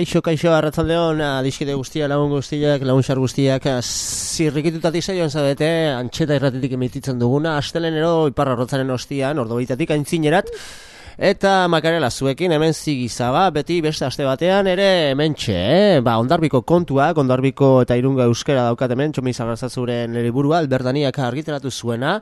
Kaixo, kaixo, arratzaldeon, adiskide guztia, lagun guztiak, lagun xar guztiak, zirrikitutatik zaioan zabete, antxeta irratetik emititzen duguna, astelenero, iparra rotzaren ostian, ordo baitatik aintzinerat, Eta makarela zuekin hemen zigizaba, beti beste aste batean ere hemen txe, eh? ba, ondarbiko kontuak, ondarbiko eta irunga euskera daukat hemen, txomi zagartzazuren burua, alberdaniak argiteratu zuena,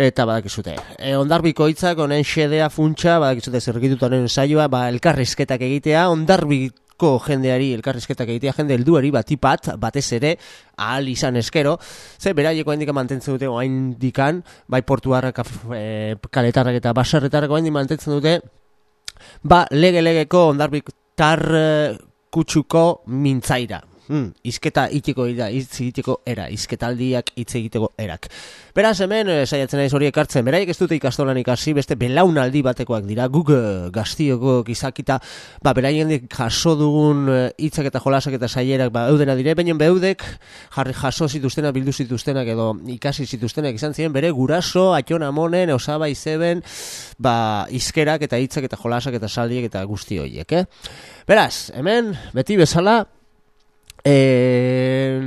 eta badakizute. E, ondarbiko hitzak honen xedea funtsa, badakizute zergitutaren saioa, ba, elkarrizketak egitea, ondarbiko ko jendeari elkarrizketak egitea jende helduari batipat batez ere ahal izan eskero ze beraieko handik mantentzen dute orain dikan bai portuarrak e, kaletarrak eta basarretarrak orain mantentzen dute ba lege legeko ondarbik tar e, kutsuko mintzaira Hmm, izketa itiko da, hitz egiteko era, izketaldiak hitz egiteko erak. Beraz hemen, e, saiatzen naiz hori ekartzen, beraiek ez dute ikastolan ikasi, beste belaunaldi batekoak dira, guk e, gaztioko gizakita, ba, beraien jaso dugun eh, hitzak eta jolasak eta saierak, ba, eudena dire, baina beudek jarri jaso zituztenak, bildu zituztenak edo ikasi zituztenak izan ziren, bere guraso, atxon amonen, osaba izeben, ba, izkerak eta hitzak eta jolasak eta saldiek eta guzti horiek, eh? Beraz, hemen, beti bezala, Eh,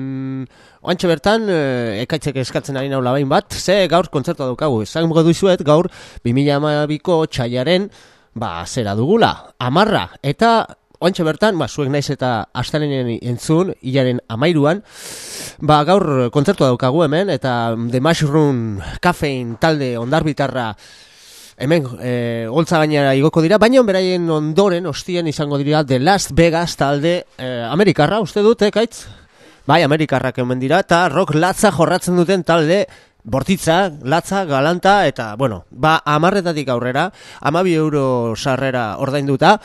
oantxe bertan, eh, ekaitzek eskatzen ari naula bain bat, ze gaur kontzertu daukagu. Esan duzuet, gaur 2012ko txaiaren, ba, zera dugula, amarra. Eta oantxe bertan, ba, zuek naiz eta astalenen entzun, hilaren amairuan, ba, gaur kontzertu daukagu hemen, eta The Mushroom Cafein talde ondarbitarra hemen e, holtza gainera igoko dira, baina beraien ondoren ostien izango dira The Last Vegas talde e, Amerikarra, uste dut, eh, kaitz? Bai, Amerikarrak hemen dira, eta rock latza jorratzen duten talde bortitza, latza, galanta, eta, bueno, ba, amarretatik aurrera, amabi euro sarrera ordainduta,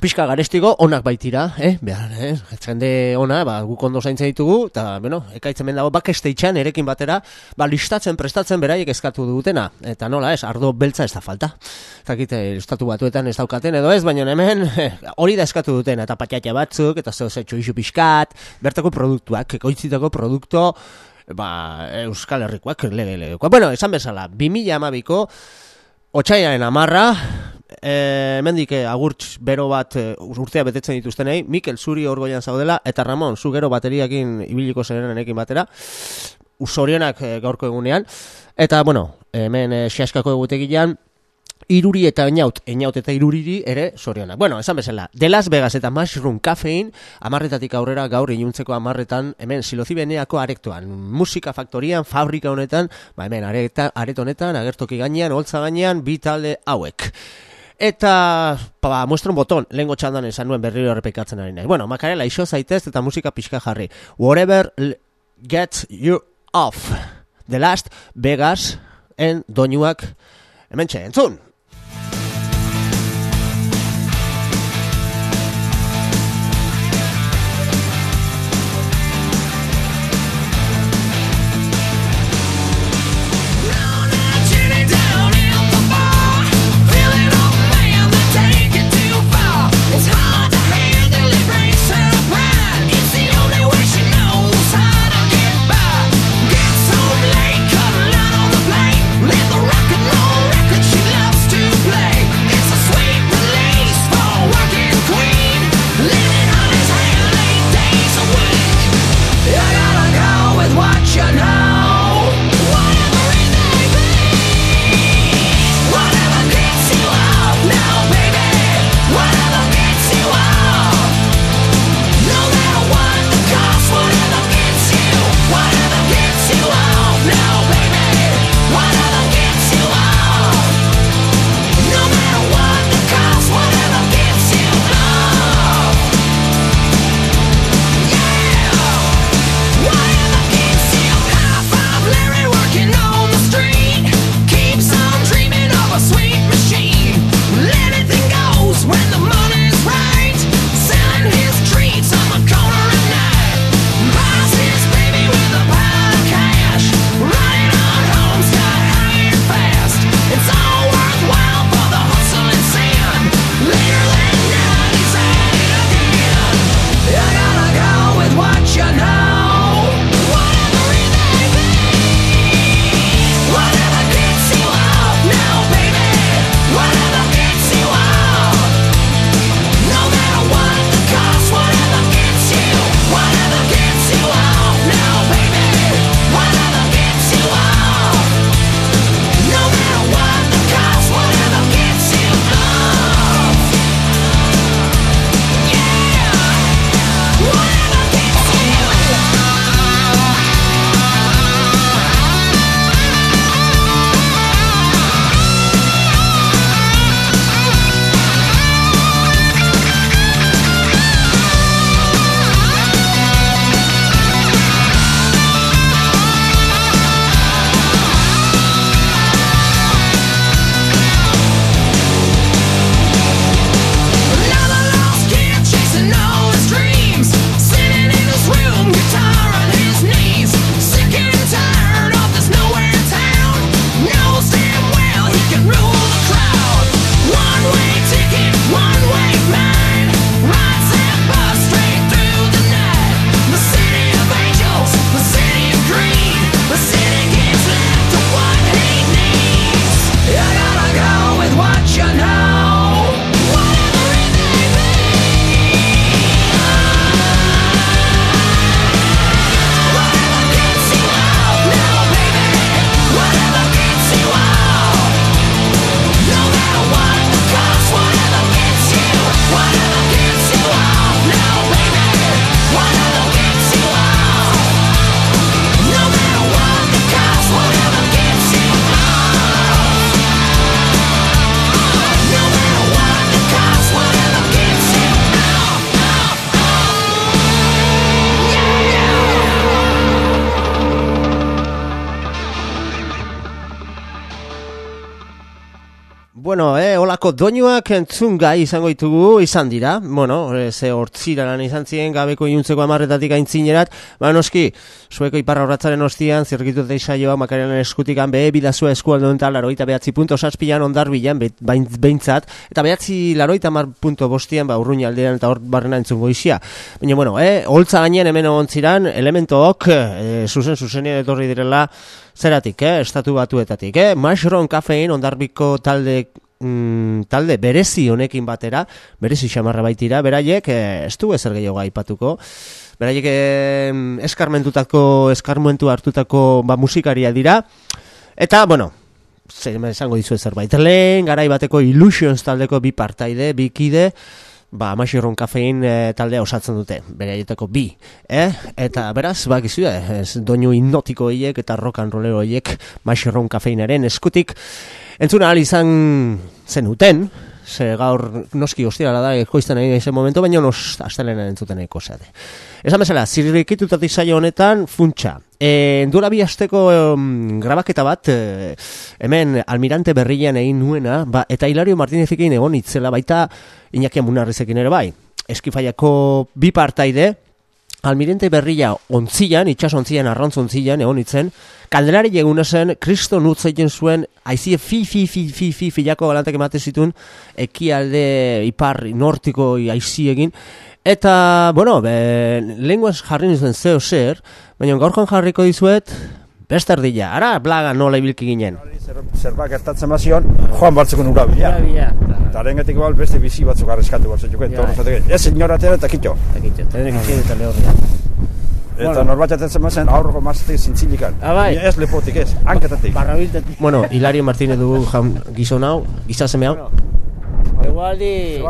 pixka garestiko onak baitira, eh? Behar, eh? Jende ona, ba, guk ondo zaintzen ditugu, eta, bueno, ekaitzen dago, bakesteitxan erekin batera, ba, listatzen, prestatzen beraiek eskatu dutena. Eta nola, ez, ardo beltza ez da falta. Eta kite, estatu batuetan ez daukaten edo ez, baina hemen eh, hori da eskatu dutena, eta patiatia batzuk, eta zeu zetxo isu pixkat, bertako produktuak, ekoitzitako produkto, ba, Euskal Herrikoak, lege, lege. Bueno, esan bezala, 2000 amabiko, Otsaiaren amarra, e, mendik eh, agurtz bero bat e, urtea betetzen dituztenei, Mikel Zuri orgoian zaudela, eta Ramon, zu gero bateriakin ibiliko zerenenekin batera, usorionak e, gaurko egunean, eta, bueno, hemen e, xaskako egutegian, iruri eta eniaut, eniaut eta iruriri ere sorionak. Bueno, esan bezala, de Las Vegas eta Mushroom Cafein, amarretatik aurrera gaur inuntzeko amarretan, hemen silozibeneako arektoan, musika faktorian, fabrika honetan, ba hemen areta, aret honetan, agertoki gainean, holtza gainean, bi talde hauek. Eta, ba, muestra un botón, lengo txandan esan nuen berriro errepikatzen ari nahi. Bueno, makarela, iso zaitez eta musika pixka jarri. Whatever gets you off. The last Vegas en doinuak hemen entzun! Olako doinuak entzun izango ditugu izan dira, bueno, ze hortzira lan izan ziren gabeko iuntzeko amarretatik aintzinerat, ba noski, zueko iparra horratzaren ostian, zirkitu eta isaioa makaren eskutikan behe bidazua eskualdo enten laroita behatzi punto saspian ondar bilan behintzat, eta behatzi laroita mar punto bostian, ba urruin aldean eta hor barrena entzun goizia. Baina, bueno, eh, holtza gainean hemen ontziran, elementook, e, zuzen, zuzenien etorri direla, zeratik, eh, estatu batuetatik, eh, mushroom kafein ondarbiko talde mm, talde berezi honekin batera, berezi xamarra baitira, beraiek, eh, ez du ezer gehiago aipatuko, beraiek eh, eskarmentutako, eskarmentu hartutako ba, musikaria dira, eta, bueno, zer, esango dizu zerbait, lehen garai bateko Illusions taldeko bi partaide, bi kide, ba, amaxirron kafein e, taldea osatzen dute, bere bi, eh? Eta beraz, bak izu, ez doinu hipnotiko hiek eta rock and rollero hiek amaxirron kafeinaren eskutik entzuna ahal izan zenuten, ze gaur noski ostirala da ekoizten egin ese momento, baina nos astelena entzuten eko zeate. Esan bezala, zirrikitutatik saio honetan, funtsa. E, Endura bi asteko grabaketa bat, e, hemen almirante berrian egin nuena, ba, eta Hilario Martinezekin egon itzela baita, Iñaki Amunarrezekin ere bai. Eskifaiako bi partaide, almirante berria ontzian, itxas ontzian, arrantz ontzian, egon itzen, kalderari eguna zen, kristo nutzaiten zuen, aizie fi, fi, fi, fi, fi, filako galantak emate zituen, ekialde ipar nortiko aiziegin, Eta, bueno, be, lenguaz jarri nizuen zeo zer, baina gaurkoan jarriko dizuet, beste erdila, ara, blaga nola ibilki ginen. Zerba gertatzen bazion, joan batzeko nura bila. Eta arengatik bal beste bizi batzuk arreskatu batzuk. Ja, ja. Ez senyoratera eta kitxo. Eta kitxo, eta kitxo eta lehorria. Eta bueno. norbat mazen aurroko marzetik zintzilikan. Abai. Ah, ez lepotik ez, hanketatik. Barrabiltetik. Bueno, Hilario Martínez dugu gizon hau, gizaseme hau. Igualdi.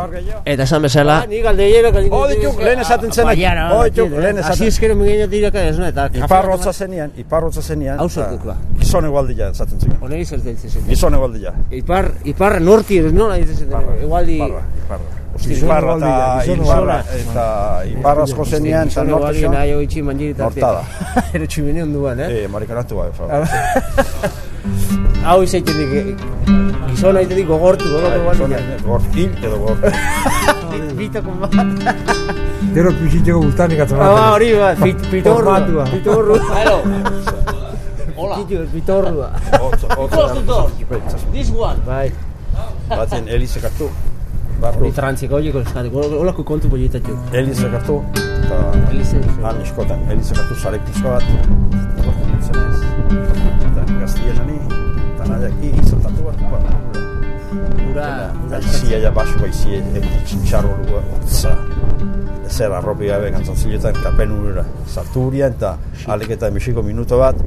Eta esan bezala. Ah, ni galdeiero que Oh, ditu lehen esaten zen. Oh, ditu lehen esaten. Así es que no me viene tira que es neta. Iparrotza zenian, iparrotza zenian. Hau sortuko. Gizon igualdia esaten zen. Onei zer deitzen zen. Gizon igualdia. Ipar, ipar norti, no la dices igualdi. Iparra, iparra. Iparra eta iparra eta iparra asko zenian eta norte xo. Nahi hoi itxi manjiri Nortada. Ero tximene onduan, eh? Eh, marikanatu bai, Hau izaiten dik, gizona izaiten dik gogortu, gogortu bai, gogortu. Gogortu, edo gogortu. Bitako bat. Gero pixitzeko guztan ikatzen bat. Ah, hori bat, pitorrua. Pitorrua. Hello. Hola. Pitorrua. Otso, otso. This one. Bai. Batzen Elise kartu. Hori trantziko hori eskatu, holako kontu politatxu. Elise kartu. Elise. Han eskotan, Elise kartu zarek pizko bat. Nahi aki izotatu bat. Ura. Aizia ja basu baizia, txintxarro lua, otza. Zer arropi gabe kantzantziletan kapen urera. Sartu hurien, eta alik eta emisiko minuto bat,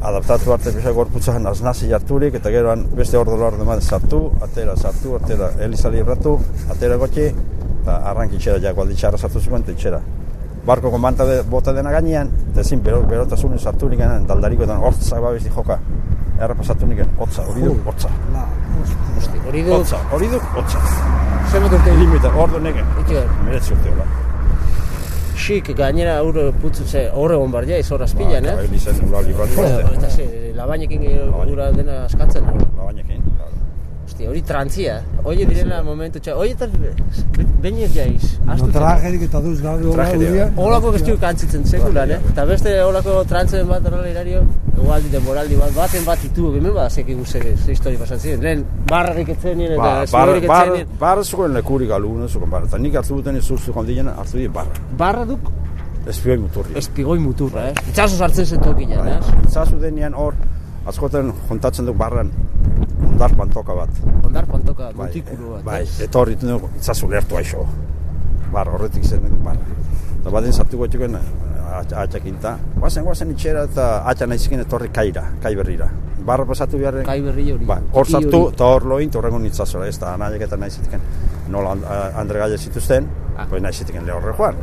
adaptatu arte bisa gorputzahan aznazi jarturik, eta geroan beste ordo lor deman sartu, atera sartu, atera elizali erratu, atera gotxi, eta arranki txera jako alditxarra sartu zuen, eta txera. Barko konbanta de, bota dena gainean, eta ezin bero, berotasunen sartu nik genen, daldariko eta hortza babesti joka. Erra pasatu nik genen, hotza, hori du, hotza. Hori du, Hotza, hori du, hotza. zer dut urte? Limita, ordo negen. Ike, Meretzi urte hola. xik, gainera ur putzu horre hon bar jaiz, horra azpilan, Ba, eh? Elizen ura libratu Bueno, arte. Eta ze, labainekin ura dena askatzen. Labainekin, claro. Hosti, hori trantzia. Oie direla momentu txai. Oie eta behin ez jaiz. No tragerik eta duz gabe hola Tragedia. huria. Olako bestiu kantzitzen sekulan, eh? Eta beste olako trantzen bat horrela irario, egualdi denboraldi bat, baten bat itu, hemen bat zeki guzek ze histori pasan ziren. Lehen barrarik etzen nien Ba, eta bar, zulorik bar, etzen nien. bar zuen lekurik alune zuen bar. Eta nik hartu duten izuztu kondien hartu dien barra. Barra duk Espioi muturri. espigoi muturra, eh? Itxaso sartzen zen tokian, Bai. eh? Zazu denean hor, askoten kontatzen duk barran ondar pantoka bat. Ondar pantoka, Bai, mutikulu bat. Bai, eh? eta hori duk itzazu lertu aixo. Bar, horretik zen barra. Eta baten sartu gotxuken atxakinta. Guazen, guazen itxera eta atxa nahiziken etorri kaira, kai berrira. Barra pasatu beharren. Kai berri hori. Ba, hor hori. eta hor loin, eta horrengo nitzazora, ez da, nahiak eta nahi zitiken, nola and- Andre Gaia zituzten, Ah. pues nahi zitiken lehorre joan.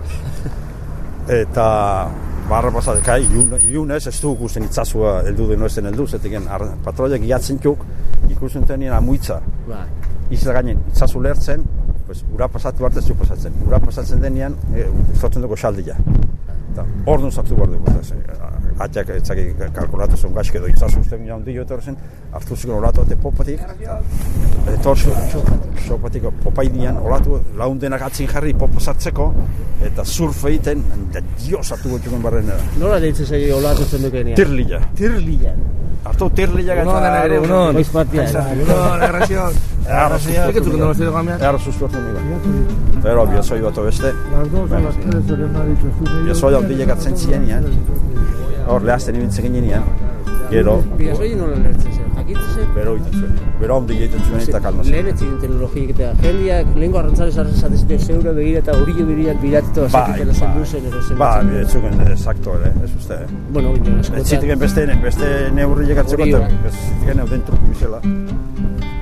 eta barra pasat, kai, ilun, ilunez, ez du ikusten itzazua heldu den oezen heldu, zetiken patroiak iatzen txuk, ikusten tenien amuitza, Ba, izla gainen itzazu lertzen, pues, ura pasatu arte ez du pasatzen. Ura pasatzen denean, e, sortzen dugu xaldia. Eta hor sartu behar dugu. Eta atxak etzaki kalkulatu zuen gaxke edo itzazu uste mina hondi joetor zen, hartu zuen olatu ate popatik, etor sopatik popaidian, olatu laundenak atzin jarri popa sartzeko, eta surf egiten, da dio sartu gotxuken barrenera. Nola deitzen zai olatu zen dukenean? Tirlila. Tirlila. Hartu tirlila Unon, dena ere, unon. Goiz batia. Unon, errazio. Erra ¿Qué tú no lo estoy gamean? Erra sustuatu nire. Pero biozoi bat beste, Las dos a las tres hor lehazten ibiltzen ginean, gero, Biasoi nola lertzen zen. Jakitzen zen. bero egiten zuen. Bero handi egiten zuen eta kalma zen. Lehen ez ziren teknologiak eta jendiak lehenko arrantzale sartzen zaten zuten zeure begira eta horillo begiriak biratuta Bai, zakitela zen bai. duzen ero zen. Ba, ez exacto ere, ez uste. eh. Bueno, bine, Ez zitiken beste, beste neurriek atzeko, Hori eta bai. ez zitiken euden truku bizela.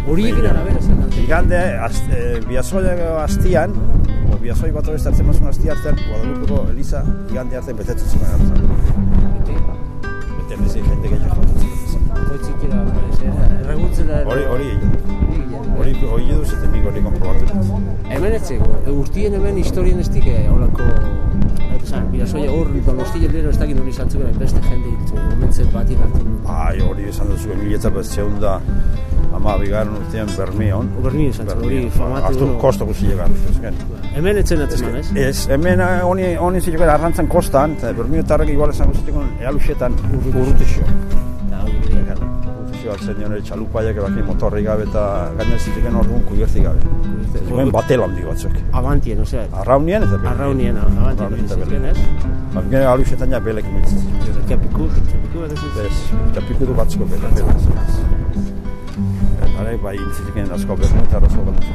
Horiekin arabera zen. Igande, az, e, biazoiak astian, biazoi bat hori zartzen mazun asti artean, Guadalupeko Eliza, igande artean betetzen zuen hartzen. Bete bezi jende gehiago jotzen zuen. Koitzikera, erregutzen da. Hori, hori, hori, hori edu zeten nik hori konprobatu. Hemen etzeko, urtien hemen historien ez dik, eh, holako, Zan, birasoia hor, donostia lero ez dakit hori zantzuk beste jende ditu, momentzen batin hartu. Ai, hori esan duzu, milieta bat zeun da, ama bigarren urtean Bermion. Bermin esan zuen, hori famatu. Artu uno. kosto guzi llegan. Hemen etzen atzeman, ez? Ez, hemen eh, honi honi zituko arrantzan kostan, eta Bermiotarrak igual esango zituko ealuxetan urrutixo. Eta hori gara. Urrutixo altzen dione txalupaiak ebaki motorri gabe eta gaina zituken orduan kuberti gabe. Zuen batel handi batzuk. Abantien, osea, Arraunien eta belek. arraunien, abantien, Arraunien eta zizken, belek. ez? Ba, gero aluxetan ja belek miltzen. Txapiku, txapiku, ez ez Ez, eta piku du batzuk belek. belek. Hare, bai, intzitiken asko Bermiotar asko bat.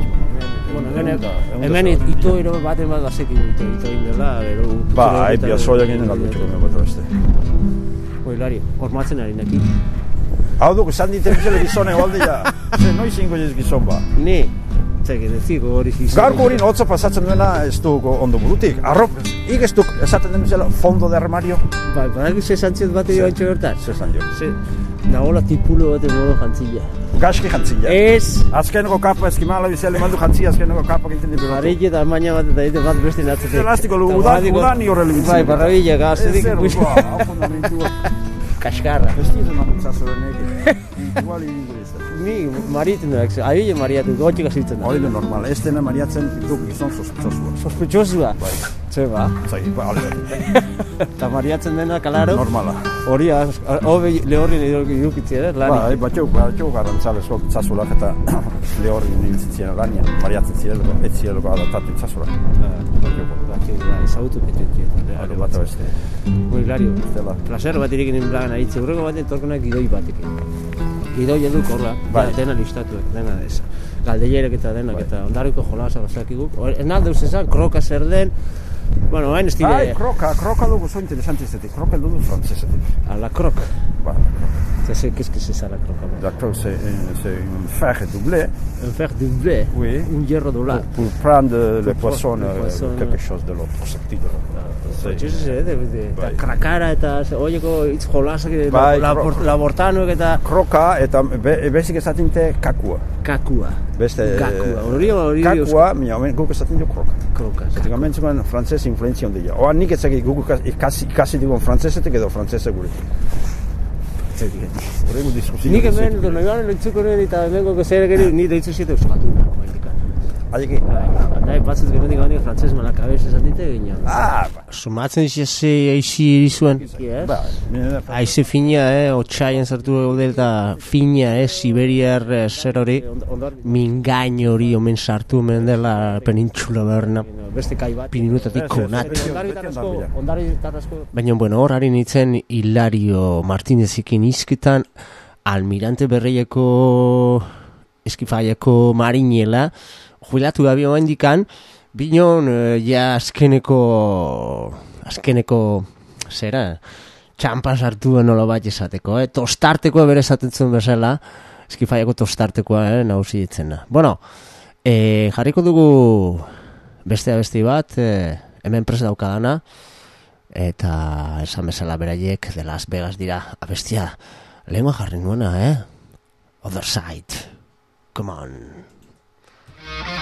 Bueno, hemen, Ehun da- hemen it- ito ero baten bat gazek ito, ito indela, gero... Ba, hai, biazoiak ginen galdutxeko me bat beste. Hilari, hormatzen ari neki. Hau duk, esan diten bizele gizone golde ja. Ze, noiz ingo ez gizon ba. Ni, txeke, deziko hori zizien. Gaurko hori hotza pasatzen duena ez du ondo burutik. Arrop, ik ez duk, esaten den bizela, fondo de armario. Bai, badak ze santziet bat edo antxo bertan. Zer zan jo. Ze, nagola tipulo bat modo jantzila. Gaski jantzila. Ez, Azkeneko kapa eskimala bizele mandu jantzia azkeneko kapa egiten ditu. Arrik eta maina bat eta egite bat beste natzetek. Elastiko, lu- udan- udani horrela ibiltzen Bai, dira. barrabila, Ez zer, ba, hau fundamentua. Kaskarra. Ez dira makuntzazo denek. Igual ibildu ez da. Ni mariatzen da, abile mariatu, gotxik azitzen da. Hori da normal, ez dena mariatzen duk gizon sospechosua. Sospechosua. Bai, Zeba. zai, ba. Eta mariatzen dena, kalaro. Normala. Hori, az- hobe lehorrin edukitzea, eh, Bai, lanik. batxuk, batxuk garantzale zuak itzazulak eta lehorri nibiltzen ziren lanian, mariatzen zirelako, ez zirelako adaptatu itzazulak. Batxik, bai, ezagutu petetik. Hori bat beste. Muy hilario. Zela. Placer bat irekin inblagan aritze, urreko baten torkona gidoi batekin. Gidoi edu korra, Bai. ja, dena listatuek, dena ez. Galdeierek eta denak, eta ondarriko jolasa bazakiguk. Ez nalde uste zan, kroka zer den, bueno, hain ez dire, Ai, kroka, kroka dugu zo interesante izatik, kroka heldu du frantzesetik. a la croc. Ba, Ça c'est qu'est-ce que c'est ça la alors la croque c'est une, une fer doublée, Un fer doublé, oui, un hierro pour, doblado. pour prendre le Pour poisson, le euh, poisson, quelque chose de l'autre sentido. Pues eso se de, de, eta Bai. krakara eta oieko hitz jolasak Bai, la, labortanoek eta Kroka eta be, bezik esaten te kakua. kakua. Beste, Kakua, hori hori kakua, mina, omen guk esaten du kroka. kroka. Zetik hemen zuken frantzes influenzia handia. Oa nik etzakit guk ikas- ikasi, ikasi digun frantzesetik edo frantzese guretik. Hore gu diskusio. Nik hemen, dono joan lentzuko nuen eta hemengo zer gero, ni deitzu ziete euskalduna. Aiki. Bai, batzut gero nik gani frantzes mala kabez esatite gina. Ah, ba. Sumatzen zese aixi irizuen. Yes. Ba, Aize fina, eh, otxaien sartu gaude eta fina, eh, Siberiar eh, zer hori, mingain hori omen sartu omen dela penintxula berna. Beste kai bat. Pininutatik konat. Baina, bueno, hor harin itzen Hilario Martinezekin izketan, almirante berreieko eskifaiako marinela, jubilatu gabi oa indikan, binon, eh, ja azkeneko, azkeneko, zera, txampan sartu nola bat esateko, eh? tostartekoa bere esaten zuen bezala, eskifaiako tostartekoa, eh? nauzi ditzena. Bueno, eh, jarriko dugu bestea besti bat, eh, hemen presa daukadana, eta esan bezala beraiek de Las Vegas dira abestia lehengua jarri nuena, eh? Other side. Come on. Bye.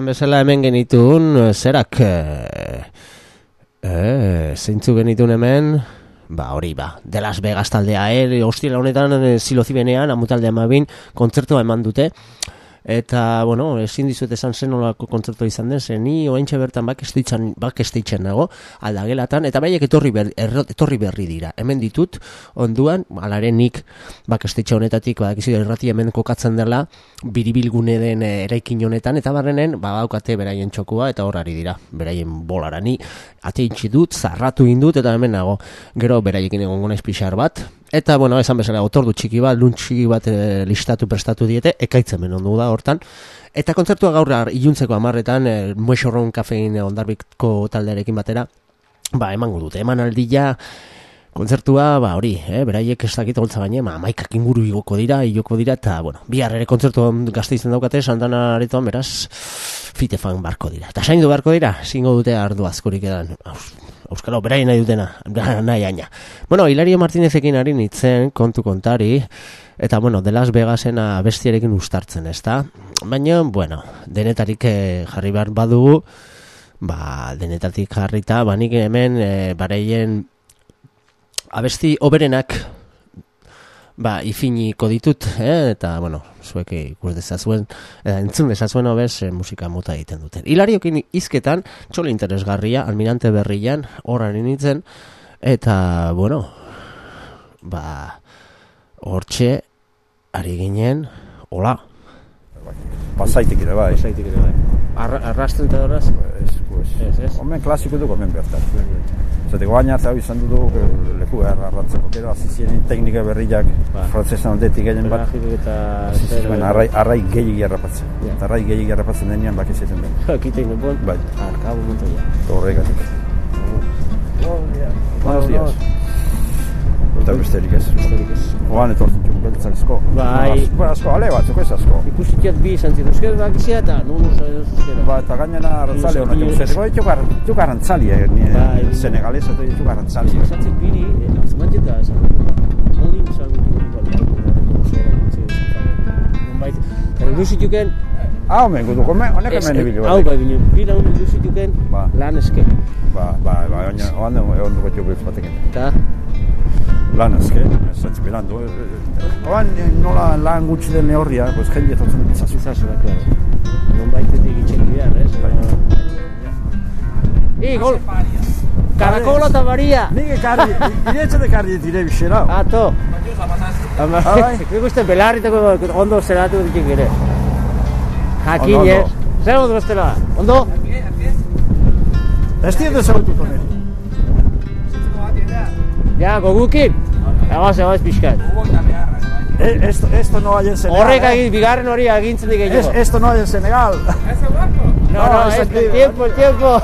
Esan bezala hemen genitun, zerak, eh, eh, zeintzu genitun hemen, ba, hori, ba, de Las Vegas taldea, eh, hostila honetan, eh, zilozibenean, amutalde amabin, kontzertua eman dute, eta, bueno, ezin dizuet esan zen olako kontzertua izan den, zen ni oaintxe bertan bakesteitzen, bakesteitzen nago, aldagelatan, eta baiek etorri, ber, erro- etorri berri dira, hemen ditut, onduan, alaren nik bakesteitxe honetatik, badakizu errati hemen kokatzen dela, biribilgune den eh, eraikin honetan, eta barrenen, ba, daukate beraien txokua, eta horari dira, beraien bolarani, ateintzi dut, zarratu indut, eta hemen nago, gero beraiekin egongo naiz pixar bat, eta, bueno, esan bezala, otordu txiki bat, lunt txiki bat eh, listatu prestatu diete, ekaitzen men ondu da hortan, eta kontzertua gaur iluntzeko amarretan, e, Muexorron kafein eh, ondarbiko taldearekin batera, ba, emango dute, eman aldia, kontzertua, ba, hori, eh, beraiek ez dakit holtza baina, ma, maikak inguru igoko dira, igoko dira, eta, bueno, bihar ere kontzertu gazte izan daukate, Santana aretoan, beraz, fite fan barko dira. Eta saindu barko dira, zingo dute ardu askorik edan, Euskalo, beraien nahi dutena, nahi aina. Bueno, Hilario Martinezekin ari nintzen, kontu kontari, eta, bueno, de Las Vegasena bestiarekin ustartzen, ezta? Baina, bueno, denetarik eh, jarri behar badugu, ba, denetatik jarrita, ba, nik hemen eh, baraien abesti oberenak ba, ifiniko ditut, eh? eta, bueno, zuek ikus dezazuen, eh, entzun dezazuen hobez eh, musika mota egiten duten. Hilariokin izketan, txolo interesgarria, almirante berrian, horran nintzen, eta, bueno, ba, hortxe, ari ginen, hola, Pasaitik ere bai. zaitik ere bai. Arra, arrasten eta doraz? Ez, pues. Ez, ez. Omen klasiko duk omen bertan. Zate guaina hau izan dugu eh, leku erra arrantzeko. Gero hasi ziren teknika berriak Ba. frantzesan aldetik gehien bat. eta... Hasi zuen arrai, arrai gehiagi harrapatzen. Ja. Eta arrai gehiagi harrapatzen denean bak izaten den. Kiten nuen, Bai. arkabo montoia. Eta horregatik. Buenos días. Eta besterik ez. Besterik ez. Oan etortzen txuk beltzak asko. Bai. Asko, asko, ale batzuk ez asko. Ikusitiak bi izan zitu, euskera bakizia eta nun oso edo zuzkera. Ba, eta gainera arantzale hona Bai. joan zer. Bai, txuk arantzali, eh, ni Bai. senegalez eta txuk arantzali. Esatzen biri, atzuman jeta esan. Nolin esan dut, Nonbait, eta lusituken, Ah, omen, gudu, honek hemen ebilu. hau bai bine, bira honen lusituken Ba. lan eske. Ba, ba, ba, oan dugu txuk beltz batekin. Eta, Lan ezke, ez bilan du. Oan nola lan gutxi den neurria, pues jende etortzen ditzazu. izazu da, klaro. Nonbaitetik itxek behar, ez? I, gol! Karakola eta baria! Nik ekarri, iretxe de karri dire bixera. Ato! Ama, Ah, bai. nik uste belarritako ondo zeratu ditik ere. Jakin, ez? ondo. Zer ondo bestela? Ondo? Ez dien dezagutu tonen. Ja, gogukin? Egoaz, egoaz pixkat. Esto, esto no hay en Senegal. Horrek eh. bigarren hori agintzen dik Es, esto no hay en Senegal. No, no, no, es es el tiempo, el tiempo.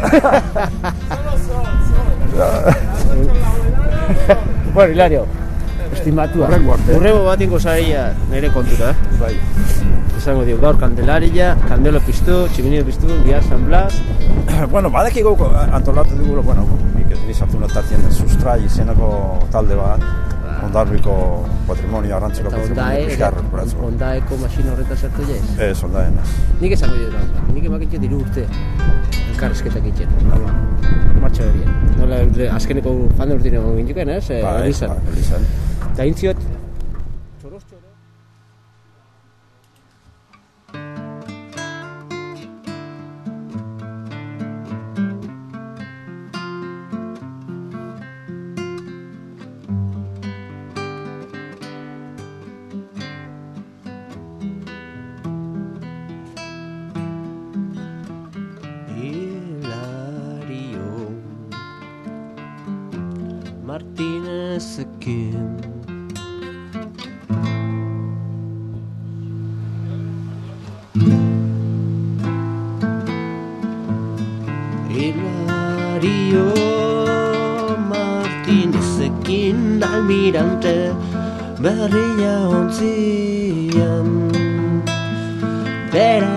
bueno, Hilario, estimatua. Hurrengo arte. Hurrengo bat ingo zaila nire kontura, eh? Bai. Esango dio, gaur kandelaria, kandelo piztu, tximinio piztu, bihar San Blas. bueno, badakigu antolatu dugu, bueno, nik ez sartu notatien sustrai izeneko talde bat, ondarbiko patrimonio arrantzeko patrimonio pixkar rekuperatzeko. ondaeko masina horretan sartu jaiz. Ez, ondaen ez. Nik esango dio da, nik emakitxe diru urte elkarrezketak itxen. Martxa horien. Nola, azkeneko fan urtine egon gintuken, ez? Eh, Bai, Elizan. bai, Elizan. Eta intziot,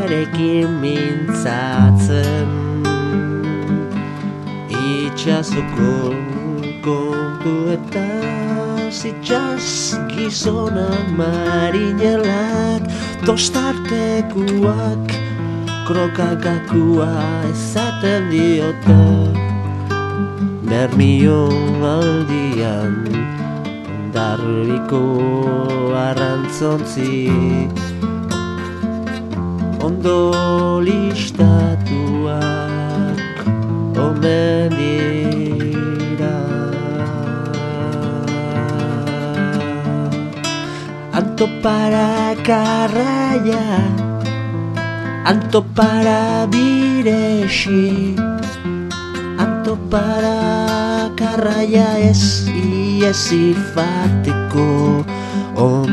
zurekin mintzatzen. Itxasoko kontu eta zitxas gizona marinelak Tostartekuak krokakakua ezaten diote. Bermio aldian darriko arrantzontzik ondo listatuak omen dira. Anto para karraia Anto para biresi Anto para karraia ez iesi omen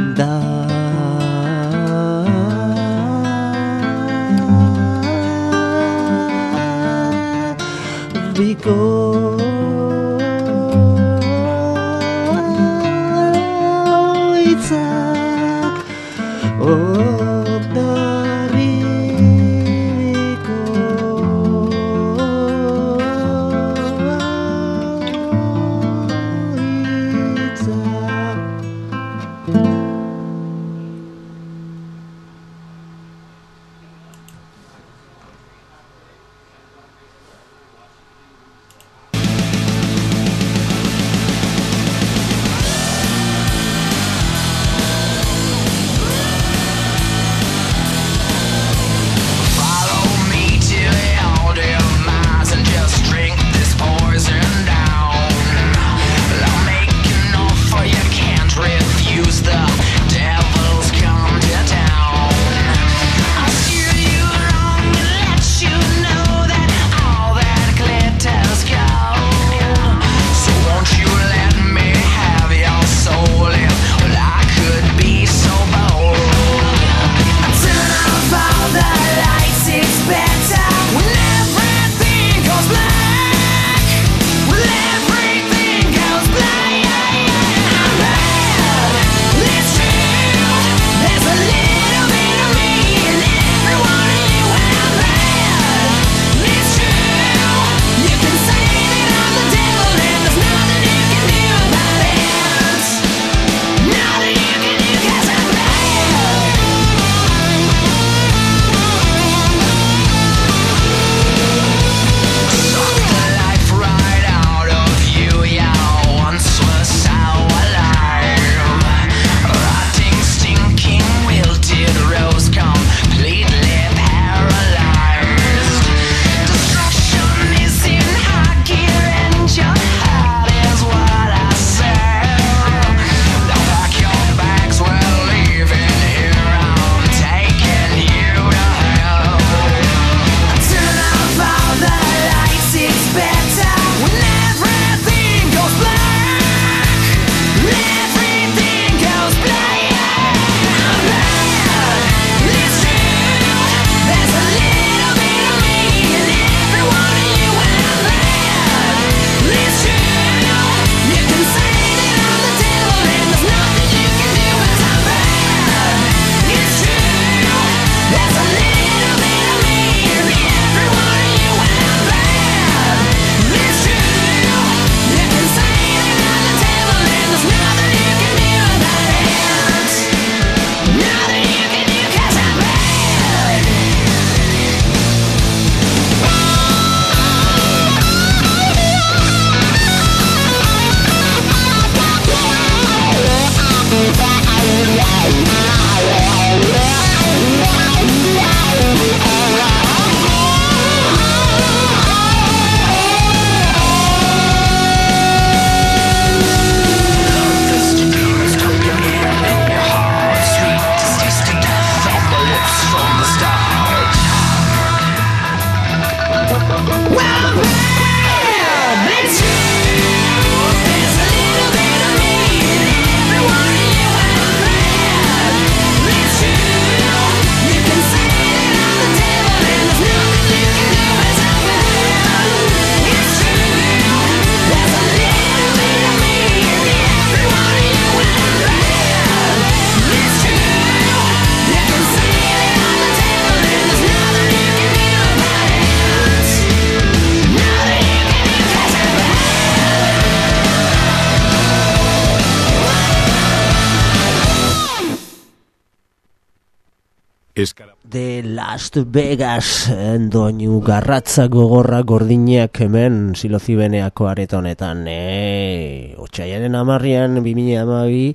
Las Vegas doinu garratza gogorra gordinak hemen silozibeneako areta honetan. E, otxaiaren amarrian, 2000 amabi,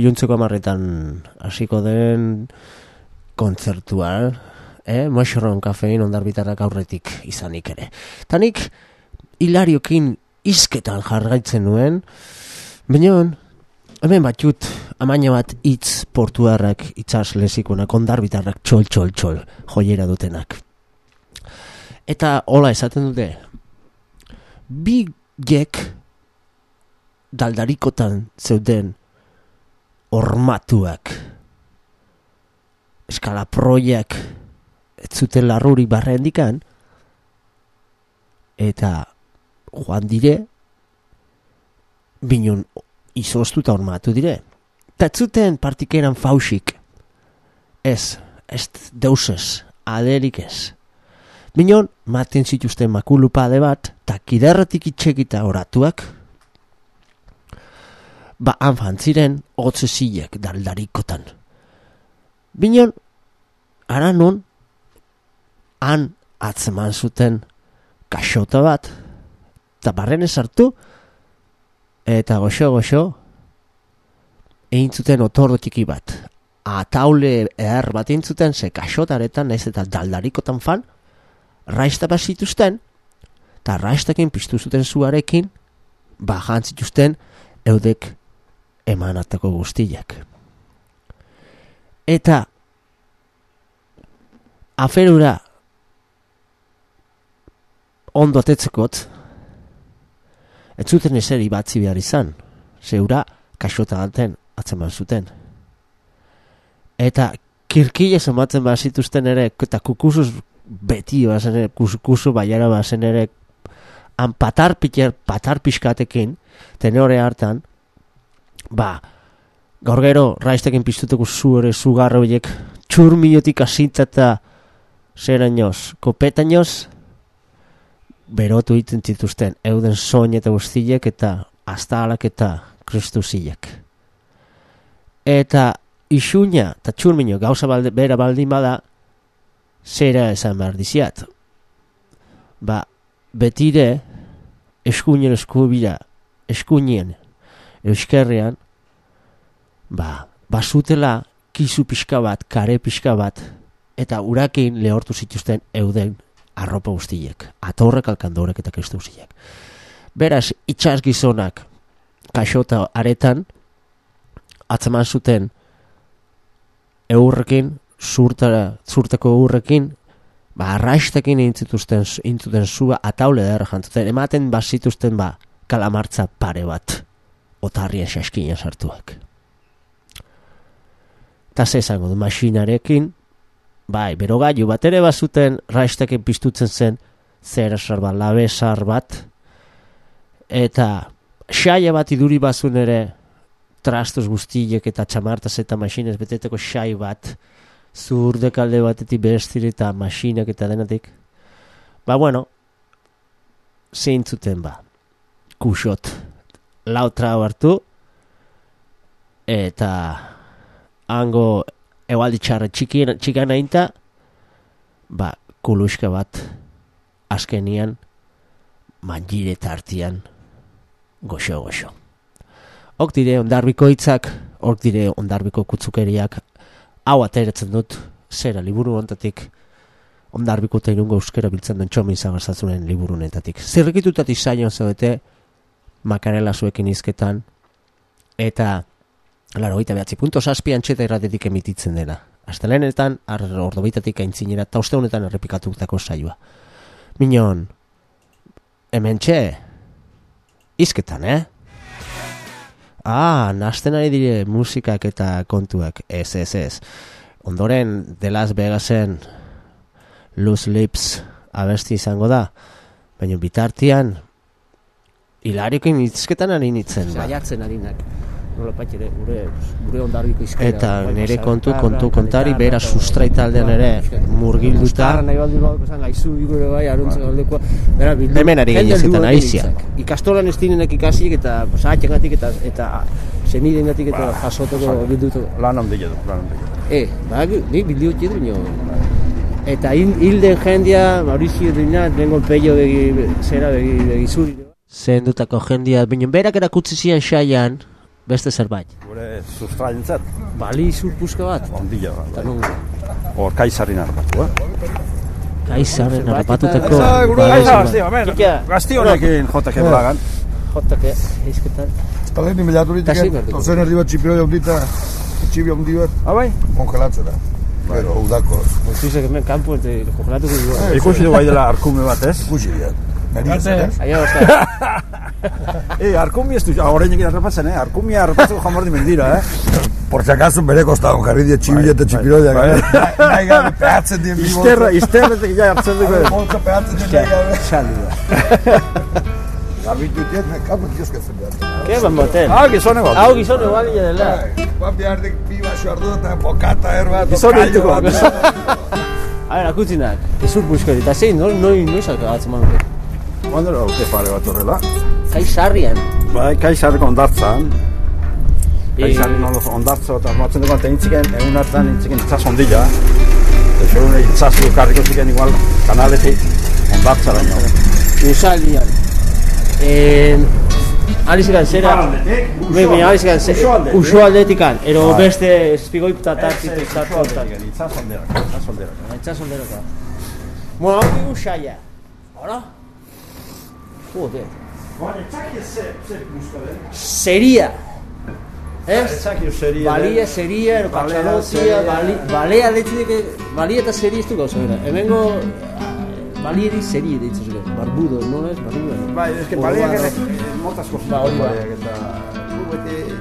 iluntzeko amarretan hasiko den kontzertua, eh? Mushroom kafein ondarbitarrak aurretik izanik ere. Tanik, hilariokin izketan jarraitzen nuen, baina hemen batut amaina bat hitz portuarrak itzas lesikunak ondarbitarrak txol txol txol joiera dutenak. Eta hola esaten dute, bi jek daldarikotan zeuden ormatuak eskalaproiak ez zuten larruri barrendikan eta joan dire binun izoztuta ormatu dire eta ez zuten partikeran fausik ez, ez deusez aderik ez. Binon, maten zituzten makulupade bat, eta kiderratik itxekita oratuak, ba, han ziren, hotze zilek daldarikotan. Binon, ara non, han atzeman zuten kaxota bat, eta barren hartu, eta goxo-goxo, egin zuten otordo txiki bat. Ataule ehar bat egin zuten, ze kaxotaretan, ez eta daldarikotan fan, raista bat zituzten, eta raistakin piztu zuten zuarekin, ba jantzituzten eudek emanatako guztiak. Eta aferura ondo atetzekot, ez zuten eseri batzi behar izan, zeura kaxota galten atzeman zuten. Eta kirkile ematen bat zituzten ere, eta kukusuz beti bazen ere, kusu baiara bazen ere, han patar, pitzer, patar pixkatekin, tenore hartan, ba, gaur gero, raiztekin piztuteko zu ere, zu garro horiek, txur eta zerainoz, kopetainoz, berotu iten zituzten, euden soin eta guztiek eta astalak eta kristuzilek. Eta isuña eta txurmino gauza balde, bera baldin bada, zera esan behar diziat. Ba, betire, eskuinen eskubira, eskuinen, euskerrean, ba, basutela kizu pixka bat, kare pixka bat, eta urakein lehortu zituzten euden arropa guztiek, atorrek alkandorek eta kristu guztiek. Beraz, itxas gizonak, kaxota aretan, atzeman zuten eurrekin, zurtara, zurteko eurrekin, ba, arraistekin intzituzten, intzuten zua ataule derra jantzuten, ematen bazituzten ba, kalamartza pare bat, otarrien saskina sartuak. Eta ze esango du, masinarekin, bai, berogailu bat ere bazuten raistekin piztutzen zen zera bat, labesar bat, eta xaia bat iduri bazun ere trastos guztiek eta txamartaz eta masinez beteteko xai bat, zurdek alde batetik bestir eta masinak eta denatik. Ba, bueno, zeintzuten ba, kusot, lau trau hartu, eta hango egualdi txarra txikian, txikan ainta, ba, kuluska bat, azkenian, manjire tartian, goxo-goxo. Ok dire ondarbiko hitzak, ok dire ondarbiko kutzukeriak, hau ateratzen dut, zera liburu ontatik, ondarbiko eta irungo euskera biltzen duen txomin zagartzatzen liburu netatik. Zerrekitutatik zaion zaudete, makarela zuekin izketan, eta Laro, oita behatzi, punto saspian txeta irratetik emititzen dena. Astelenetan, ar, ordo baitatik aintzinera, eta uste errepikatutako saioa. Minon, hemen txe, izketan, eh? Ah, nasten ari dire musikak eta kontuak, ez, ez, ez. Ondoren, The Las Vegasen, Loose Lips abesti izango da, baina bitartian, hilariokin izketan ari nintzen. Zaiatzen harinak nola patxere, gure, gure ondarbiko izkaira. Eta nire kontu, kontu, kontari, bera sustraitaldean ere murgilduta. Nahi baldi bako zan, gaizu igure bai, aruntze galdekoa. Bera, bildu. Hemen ari helburu aiziak. Ikastolan ez dinenek ikasik eta saatxegatik eta, eta Zeniden gatik eta jasoteko bildutu. Lan handia du, lan handia du. E, ba, nik bildu dut. Eta hil- hilden jendia, Maurizio dina, lengo peio begi, zera begi, begi zuri. Zendutako jendia, binen berak erakutsi zian saian, beste zerbait. Gure sustraentzat, Bali zur puska bat. handia da. Eta non, Hor kaisarin harrapatu, eh? Kaizaren harrapatuteko... Kaisa, gure babes kaisa, bat. gazti, amen. Kikia. Gazti honekin jotake blagan. jotake, eizketan. Milatu Eta zein ditik, behar dugu? ozen erdi bat txipio jaundita, txipio handi bat, Abai? kongelatzera. Gero, udako, Moizuzek hemen kanpo, eta kongelatuko dugu. Ikusi du bai dela arkume bat, ez? gutxi diat. Ez, eh? Aia basta. Eh, arkumi ez du, horreinekin harrapatzen, eh? Arkumi harrapatzeko jamardi mendira, eh? Por si acaso bere kostagon jarri die txibila eta txipiroiak. bai. eh? Nahi gabe pehatzen dien bi Izterra, izterretik ja hartzen dugu. Bolka pehatzen dien nahi gabe. Saldu da. Gabitu diet, kapo tioskatzen behar. Ke, ban boten. Ah, gizone bat. Hau gizon egual dela. Guap diardek piba xordu eta bokata erbat. Gizone dituko, A ver, akutzinak. Ezur buskori, eta zein, noi, noi, noiz atgatzen manuke. Bandera haute pare bat horrela. Kai sarrian. Bai, kaisarreko ondartzan. E, Kaisarren ondartza eta batzen dugu intziken, egun hartan intziken itzaz ondila. Eta xorun itzazu karriko ziken igual kanaletik ondartza baino. Usaldian. En... Alizikan zera... Bai, baina alizikan zera... Uso aldetikan. Ero Bai. beste espigoi tatartik zatu hortan. Itzaz onderak, itzaz onderak. Etxas onderoka. Bueno, hau dugu saia. Hola? Joder. Den? Seria. Ez? Txaki seria Balia, seria, ero Balea, katxalotzia, seria. bali, balea leitzik, balia eta seria ez du gauza bera. Hemengo balieri seria deitzen zure. Barbudo, no ez? Barbudo. Bai, eske Orduan, baleak no? ere motas kosu. Ba, hori ba. baleak eta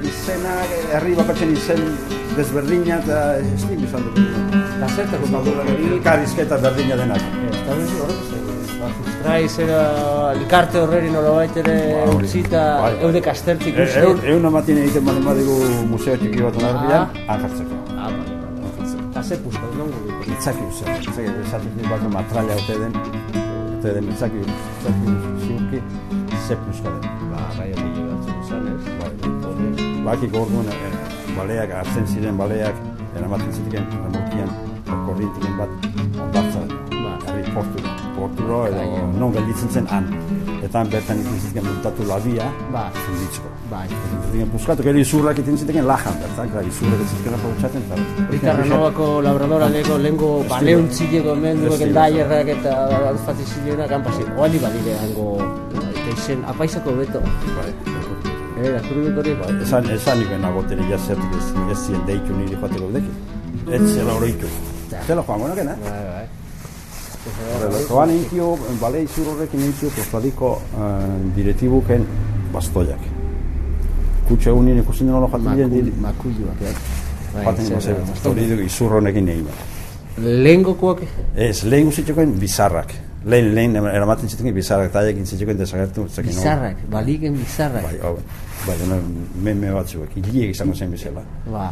izenak, herri bakoitzen izen desberdina eta estilu izan dut. Eta zertako. Elkarrizketa berdina denak. Eta horreko zen. Ba, sustrai zera elkarte horreri nolabait ere Ba, utzita Bai. eude kastertik E- Egun usten. egun amatin egiten balen badigu museo txiki bat onarbilan, anjartzeko. Ah, bale, bale. Eta zer puska, non gudu. Itzaki uzen, itzaki esatik dut bako matraia ote den, ote den itzaki, itzaki ziurki, ze pluska den. Ba, bai hori batzuk izan ez. Bai, Bakik orduan, e, baleak, hartzen ziren baleak, eramaten zitiken, remolkian, korrintiken bat, ondartza, Ba. herri portu, porturo, edo Bai. non gelditzen zen han. Eta bertan ikusten zitiken montatu labia, Ba, zunditzko. bai. Zitiken buskatu, gero izurrak iten zitiken lajan, bertan, gara, izurrak zitiken aprobetxaten, eta... Ricardo Novako labradora lego lengo baleuntzieko hemen duek Estilo. endaierrak eta alfati zilena kanpasi. Oali badire hango eta izen apaisako beto. Bai, Eh, akurrik hori bai. Esan, esan nikoen agoten ia zertik ez, ez zien deitu niri joateko bideki. Ez zela oroitu. Zela joango naken, eh? Bai, bai. Horrela, joan intio, bale izur horrekin intio, postadiko uh, diretibuken bastoiak. Kutxe egunin ikusten duen joaten diren, diri- Makulluak, eh. Bai, duen da, hori dugu izur honekin egin. Lehengokoak Ez, lehen guztitxokoen bizarrak. Lehen, lehen eramaten zituen bizarrak, haiekin zituen desagertu. no? bizarrak, baligen bizarrak. Bai, hau, bai, dena meme batzuek, hiliek izango zen bizela. Ba,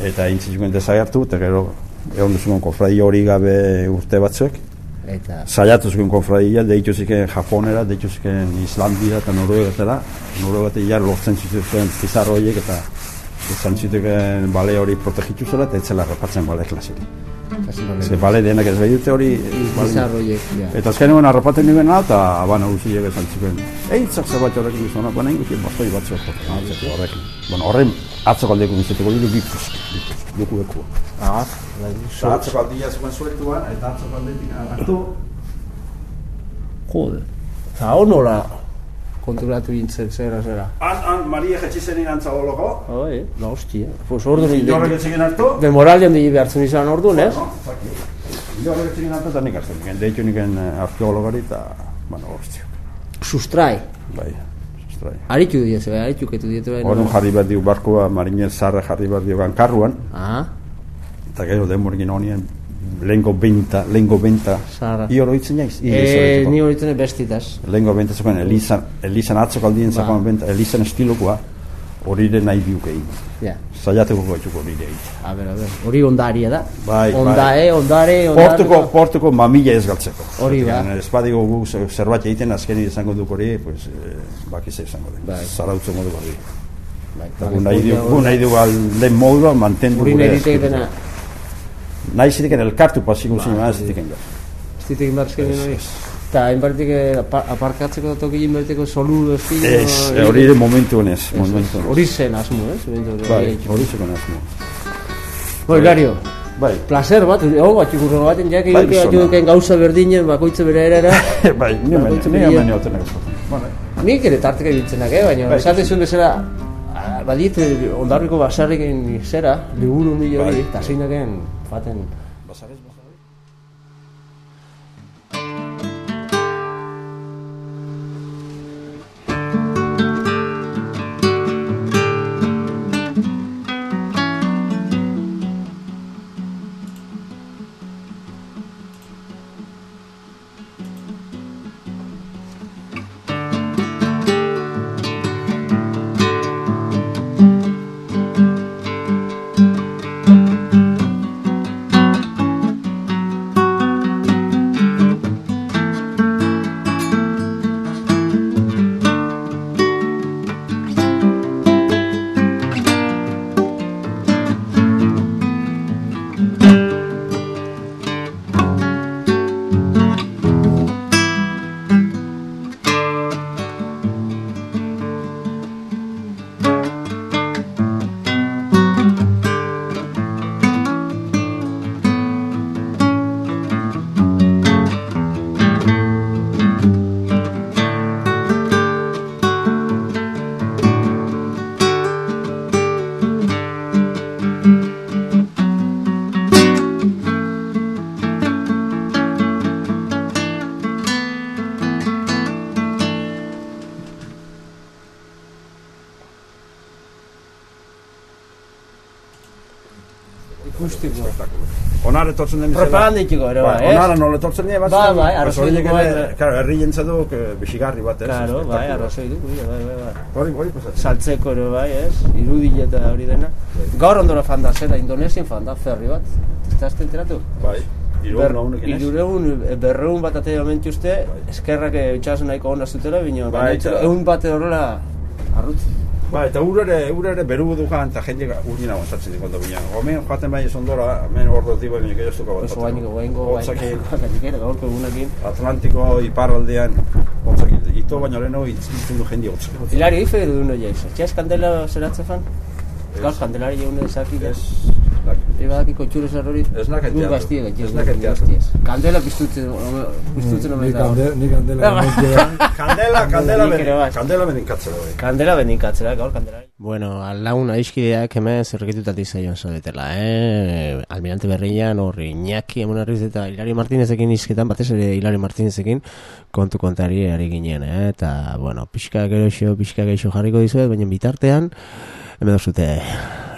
Eta intzituen desagertu, eta gero egon duzuen kofradia hori gabe urte batzuek. Eta Saiatu zuen kofradia, deitu ziken Japonera, deitu ziken Islandia eta Noruegatera. Noruegatik lortzen zituzten pizarro horiek eta izan zituen bale hori protegitu zela eta etzela repatzen bale klasiri. Kasi Ze bale denak ez behidute hori... bizarroiek, ja. Eta azkenean harrapaten nuen nao, eta abana usiek esan zuen. Eintzak zerbait horrekin izan, baina inguti bastoi batzuk jotzen horrekin. Bueno, horren atzoko aldeko izateko diru bipuzk, bipuzk, duku eko. Ah, Eta atzoko aldia zuen zuetuan, eta atzoko aldetik hartu. Jode. Eta hon nola konturatu gintzen zera zera. Han, han, Maria jetxizenin antzagoloko. Oi, la hostia. Pues ordu ni Jorrek etxekin hartu. de moraldean di behartzen izan orduan, ez? Jorrek etxekin hartu eta nik hartzen niken. Deitu niken eh, arkeologari eta, bueno, hostio. Sustrai. Bai, sustrai. Aritu diet, bai, aritu ketu diet bai. Horren jarri behar diu barkoa, marinel zarra jarri behar diu gankarruan. Ah, Eta gero denborgin honien lehenko benta, lehenko benta. Zarra. I oroitzen jaiz? Eh, ez ni horitzen bestitaz. Lehenko benta zegoen Elizan, Elizan atzoko aldien Ba. benta, Elizan estilokoa, hori ere nahi biuk. Ja. Zaiateko gaituk hori egin. A ber, a ber. Hori ondaria da. Bai, Onda, bai. eh, ondare, ondare. Portuko, portuko mamila ez galtzeko. Hori ba. Ez badigo gu zer- zerbait egiten azkeni izango duk hori, pues, eh, baki ze izango den. Bai. Zarautzen modu hori. Gu nahi du, gu nahi du alden modua mantendu gure eritek espiritua. dena, Nahi zitiken elkartu pasiko zin, ez zitiken jo. ez ditek inbartzken hori. Eta hainbartik apa- aparkatzeko toki inberteko solu ezki. Ez, hori ere momentu honez, momentu honez. Hori zen asmo, ez? Bai, hori zekon asmo. Bueno, Hilario, Bai, placer bat, hau bat ikurro baten, jak Bai, iruke gizona. atuken gauza berdinen bakoitze bere erara. bai, ni hemen, Bakoitza ni bere- hemen egotenak eskoten. Bueno, Nik ere tarteka ibiltzenak, eh? baina badit, ondarriko basarrekin zera, liburu handi hori, Bai. eta zeinaken baten etortzen den. Propaganditiko ere, bai, ez? Onara nola etortzen dira bat. Bai, bai, arrazoi dugu, bai. Claro, herri jentzaduk eh, bisigarri bat, ez? Claro, bai, arrazoi du, bai, bai, bai, bai. Hori, hori pasatzen. Saltzeko ere bai, ez? Irudi eta hori dena. Gaur ondora fanda zera, Indonesian fanda, ferri bat. Ez da enteratu? Bai? Irureun, eh, berreun bat atea mentuzte, eskerrak eh, itxasun nahiko ona zutela, bino, Bai, eta- egun bat horrela arrutzi. Ba, eta ur ere, ur ere beru dukan, eta jende urgina aguantatzen dikondo bina. Omen joaten bai ondora, hemen ordo dibo egin gehiazuko Oso gainiko, gainiko, Otzakin, gainiko, gaurko egunekin. Atlantiko iparraldean, otzakin, ito baino leheno itzen du jende otzakin. Hilario, ife edo duno jaiz. Txaz kandela zeratzen fan? Gaur kandelari jaune ezaki da. Ez, Ibadakiko txurez errori. Ez nak enteatu. Gu gaztiek Ez etxez. nak enteatu. Kandela piztutzen, piztutzen omen kande- Ni kandela gainera. Kandela, kandela, beren, bai. kandela beren katzera bai. Kandela benikatzera, gaur kandelari. Bueno, alaun aizkideak hemen zerrekitutatik zaion zaudetela, eh? Almirante berrian, horri Iñaki, emun eta Hilari Martinezekin izketan, batez ere Hilari Martinezekin kontu kontari ari ginen, eh? Eta, bueno, pixka geroxo, pixka geroxo jarriko dizuet, baina bitartean, hemen dozute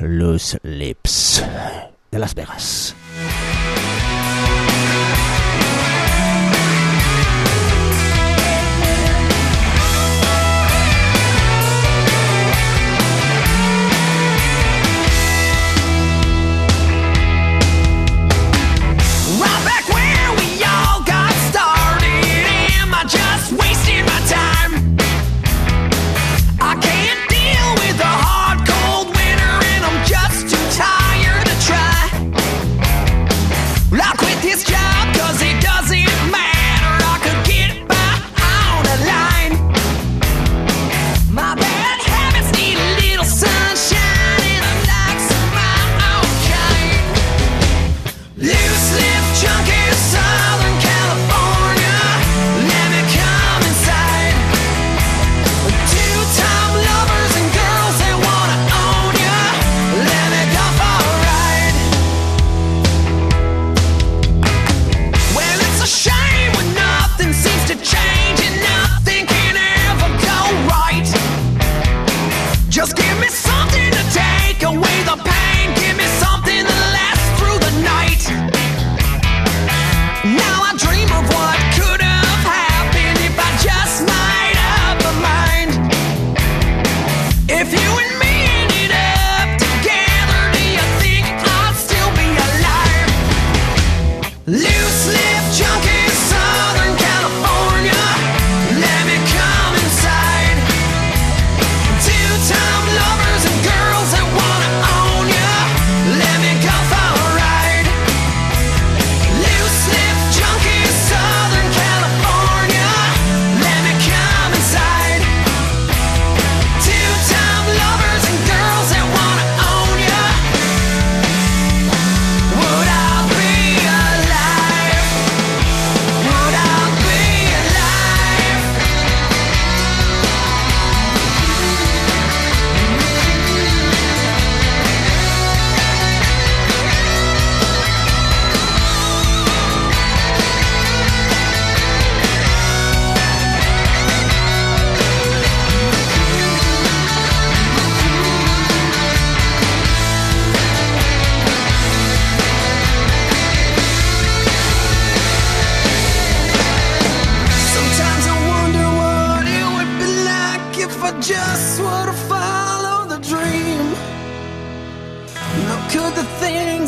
Loose Lips de Las Vegas.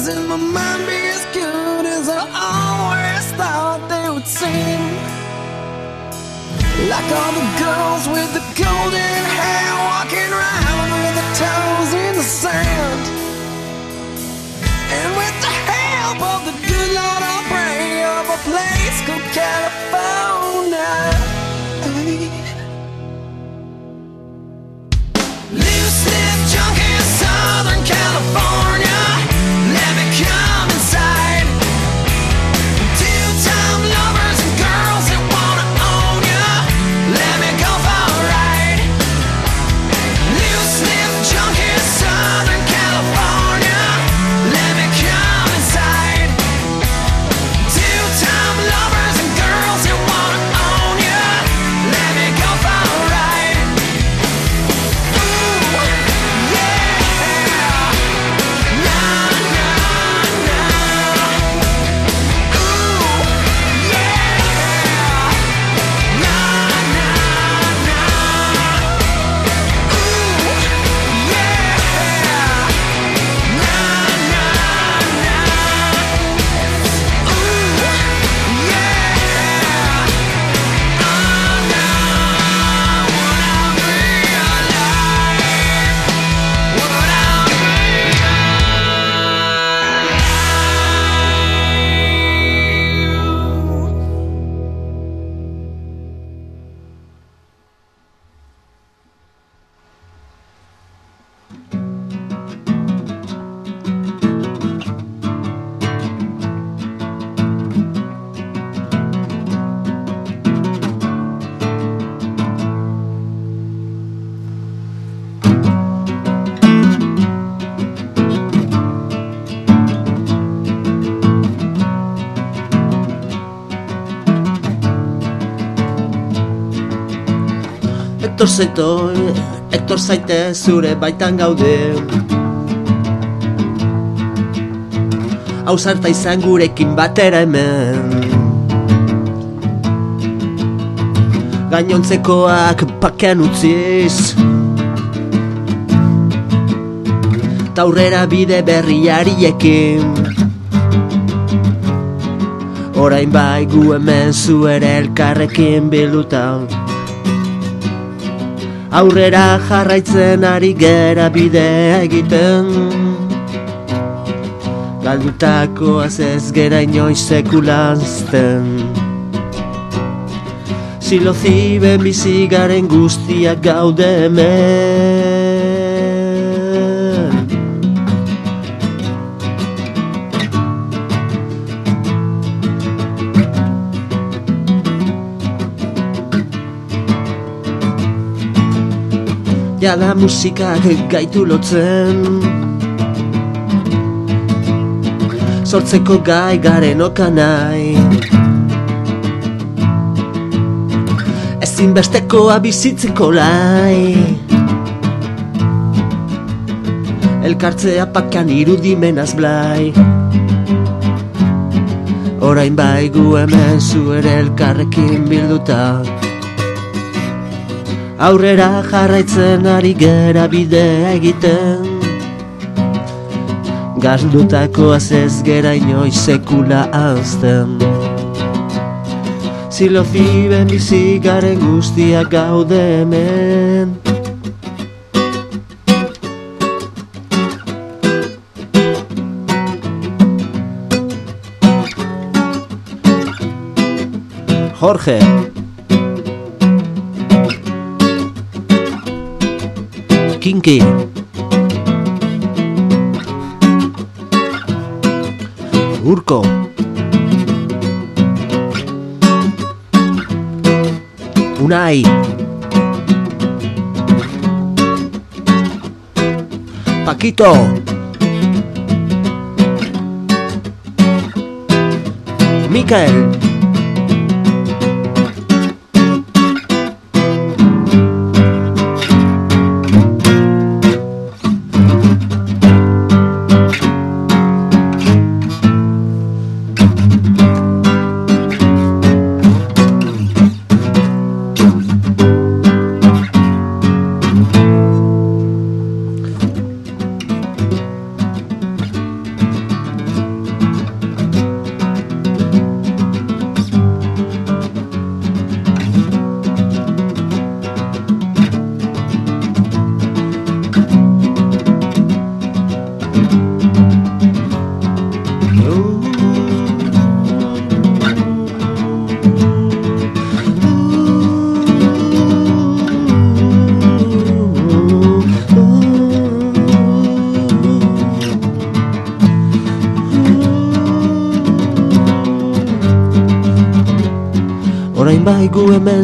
Never mind be as good as I always thought they would seem. Like all the girls with the golden hair walking around with their toes in the sand. And with the help of the good Lord, I'll pray of a place called California. Loose lip junkie, Southern California. Hector zaito, Hector zaite zure baitan gaude. Hau zarta izan gurekin batera hemen. Gainontzekoak pakean utziz. Taurrera bide berriariekin Orain bai gu hemen zu ere elkarrekin bilduta Aurrera jarraitzen ari gera bidea egiten. Galdutako ez gera inoiz sekulanzten Silo ziben bizi garen guztiak gaude hemen Jada musikak gaitu lotzen. Sortzeko gai garen okanai Ezinbestekoa bizitzeko lai Elkartzea pakan irudimenaz blai. Orain bai gu hemen zu ere elkarrekin bilduta Aurrera jarraitzen ari gera bidea egiten. Gazdutako ez gera inoiz sekula azten Zilo ziben bizi garen guztiak gaude hemen. Jorge Urco. Unai. Paquito. Micael.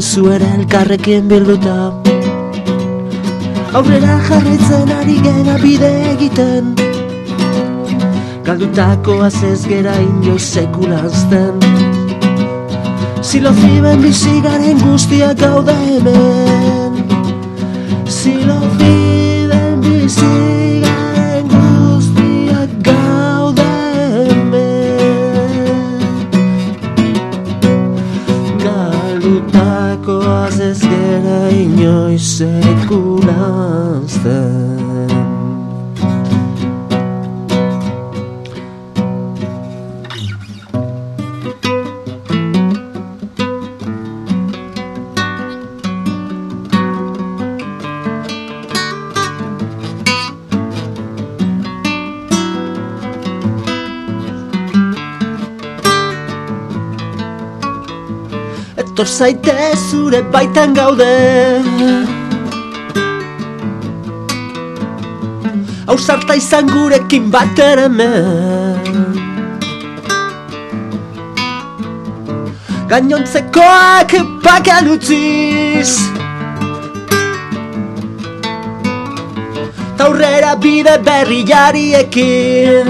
Zu ere elkarrekin bilduta. Aurrera jarraitzen ari gera bide egiten. Galdutakoaz ez gera inoiz sekulanzten Zilo ziben bizigaren guztiak gauda hemen. Zilo ziben inoiz sekulanzten Etor zaite zure baitan gaude Hausarta izan gurekin bat ere hemen. Gainontzekoak pakan utziz. Taurrera bide berri jariekin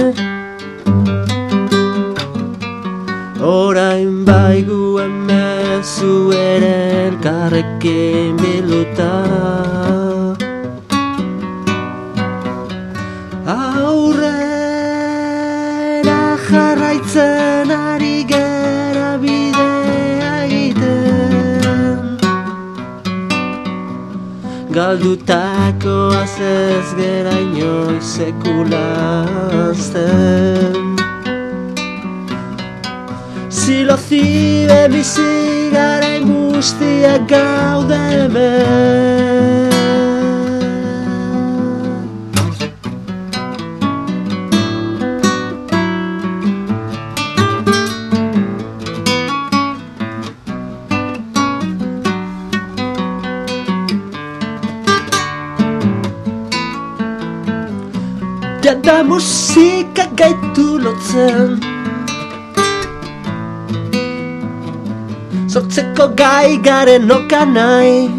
Orain bai gu hemen zu ere elkarrekin biluta Galdutako azez gera inoiz sekulazten Zilo zibe bizigaren guztiak gaude gaitu lotzen Sortzeko gai garen oka nahi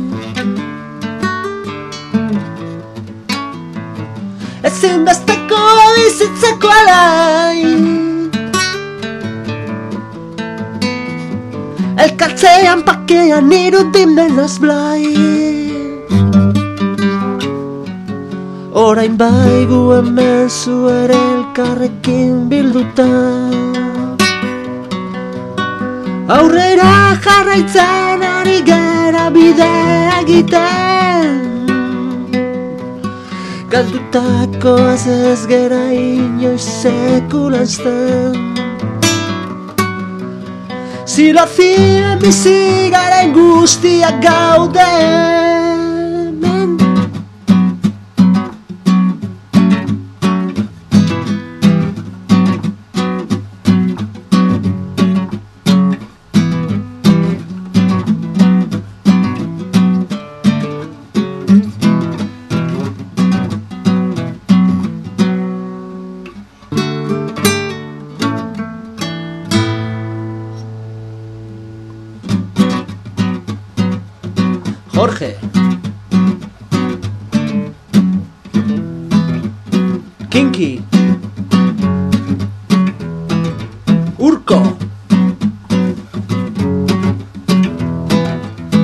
Ezin besteko bizitzeko alai. Elkartzean pakean irudimenaz blai Orain bai gu hemen zu ere elkarrekin bilduta. Aurrera jarraitzen ari gara bide egiten. Galdutako ez gera inoiz sekulanzten Zilo ziren bizigaren guztiak gaude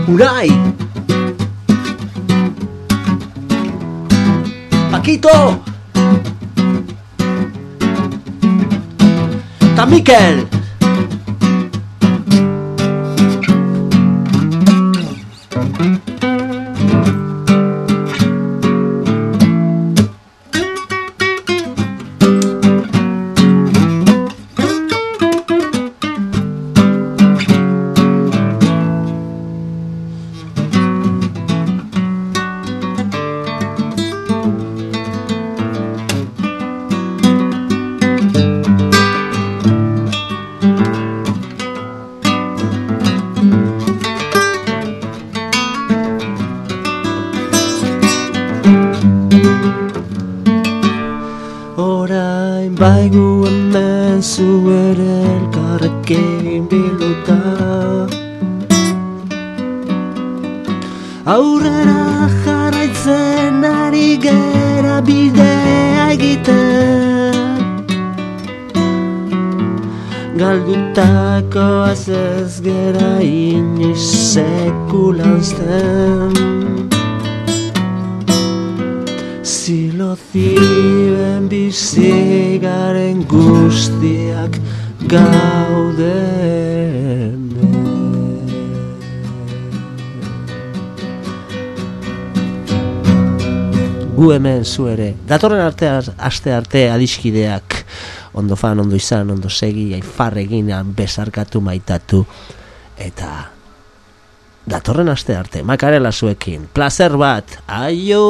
אולי. פקיטו! תמיקל! Datorren arte aste arte adiskideak Ondo fan, ondo izan, ondo segi Aifar eginan, besarkatu maitatu Eta Datorren aste arte Makarela zuekin. Plazer bat. Aio